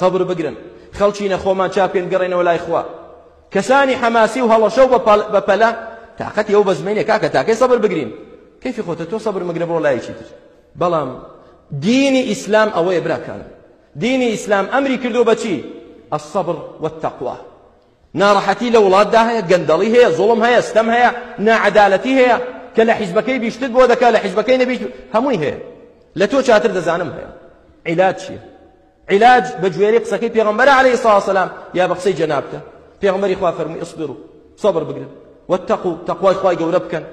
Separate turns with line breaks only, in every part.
سەبر بگرن خەڵکینە خۆمان چاپێن بگەڕێنەوە لای خوا کەسانی حەماسی و هەڵەشە و بەپەلە تااقەتی ئەو بەزمێنێ کاکە تاکەی سەبر بگرین کەفی خۆتە تۆ سەبر مگرە بۆ لایەکی تر بەڵام دینی ئیسلام ئەوەیە براکانم دینی ئیسلام ئەمری کردو بەچی الصبر والتقوى ناڕەحەتی لە وڵاتدا هەیە، گەندەڵی هەیە، زوڵم هەیە، ستەم هەیە، ناعەدالەتی هەیە، کە لە حیزبەکەی بیشتت بۆ دەکا، لە حیزبەکەی نەبیشت، هەمووی هەیە. لە تۆ چاتر دەزانم هەیە. عیلاج چییە؟ عیلاج بە گوێرەی قسەکەی پێغەمبەرە عەلەیهی سڵاو وسەلام یا بە قسەی جەنابتە؟ پێغەمبەری خوا فەرمووی اصبروا سەبر بگرن واتقوا تەقوای خوای گەورە بکەن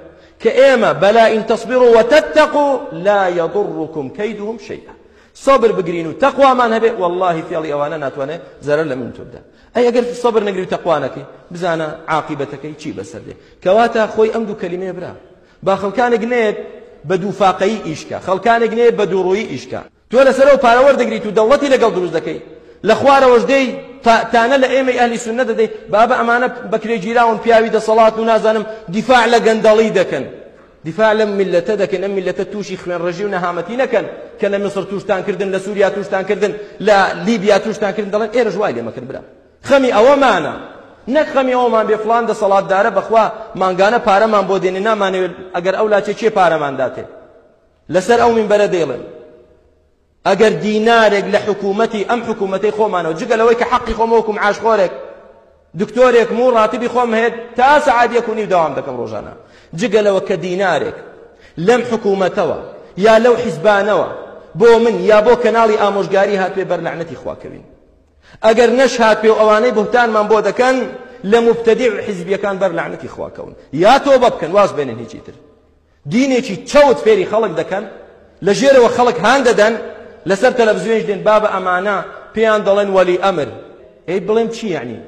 کە ئێمە بەلا ان تصبروا وتتقوا لا يضركم كيدهم شيئا سەبر بگرین و تەقوامان هەبێ واللهی فێڵی ئەوانە ناتوانێت زەرەر لە من تۆ بدات ئەی ئەگەر سەبر نەگری و تەقوا نەکەی بزانە عاقیبەتەکەی چی بەسەر دێ کەواتە خۆی ئەم دوو کەلیمەیە برا با خەڵکانێک نێت بە دوو فاقەیی ئیشکە خەڵکانێک نێت بە دووڕووی ئیشکە تۆ لەسەرەوە پارە وەردەگریت و دەوڵەتی لەگەڵ دروست دەکەی لە خوارەوەش دێی تانە لە ئێمەی ئەهلی سوننە دەدەی بابە ئەمانە بەکرێگیراون پیاوی دەسەڵات و نازانم دیفاع لە گەندەڵی دەکەن دفاع لەم میللەتە دەکەین، ئەم میللەتە تووشی خوێنڕێژی و نەهامەتی نەکەن کە لە میسر تووشتان کردن، لە سووریا تووشتان کردن، لە لیبیا تووشتان کردن، دەڵێن ئێرەش وای لێمە کرد برا. خەمی ئەوەمانە نەک خەمی ئەوەمان بێ فڵان دەسەڵاتدارە بەخوا مانگانە پارەمان بۆ دێنێ نامانەوێت ئەگەر ئەو لاچێ کێ پارەمان داتێ لەسەر ئەو مینبەرە دەیڵێم. ئەگەر دینارێک لە حکوومەتی ئەم حکوومەتەی خۆمانەوە جگە لەوەی کە حەقی خۆم وەکوو معاشخۆرێک دکتۆرێکم و ڕاتبی خۆم هەیە تا سەعات یەک و نیو داوام دەکەم ڕۆژانە جگە لەوە کە دینارێک لەم حکوومەتەوە یا لەو حیزبانەوە بۆ من یا بۆ کەناڵی ئامۆژگاری هاتوێ بەر لەعنەتی خواکەوین ئەگەر نەش هات پێ و ئەوانەی بهتانمان بۆ دەکەن لە مبتدی و حیزبیەکان بەر لەعنەتی خواکەون یا تۆ بە بکەن واز بێنن هیچی تر دینێکی چەوت فێری خەڵک دەکەن، لە ژێرەوە خەڵک هان دەدەن، لەسەر تەلەفزیۆنیش دێن بابە ئەمانە پێیان دەڵێن وەلی ئەمر، ئەی بڵێم چی یەعنی؟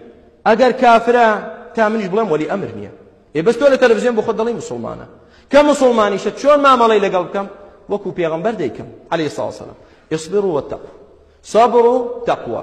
ئەگەر کافرە تا منیش بڵێم وەلی ئەمر نییە، ئێ بەس تۆ لە تەلەفزیۆن بۆ خۆت دەڵێی موسڵمانە، کە موسڵمانیشە چۆن مامەڵەی لەگەڵ بکەم؟ وەکو پێغەمبەر دەیکەم، علی صلی اللە وسلم، اصبروا واتقوا، سەبر و تەقوا.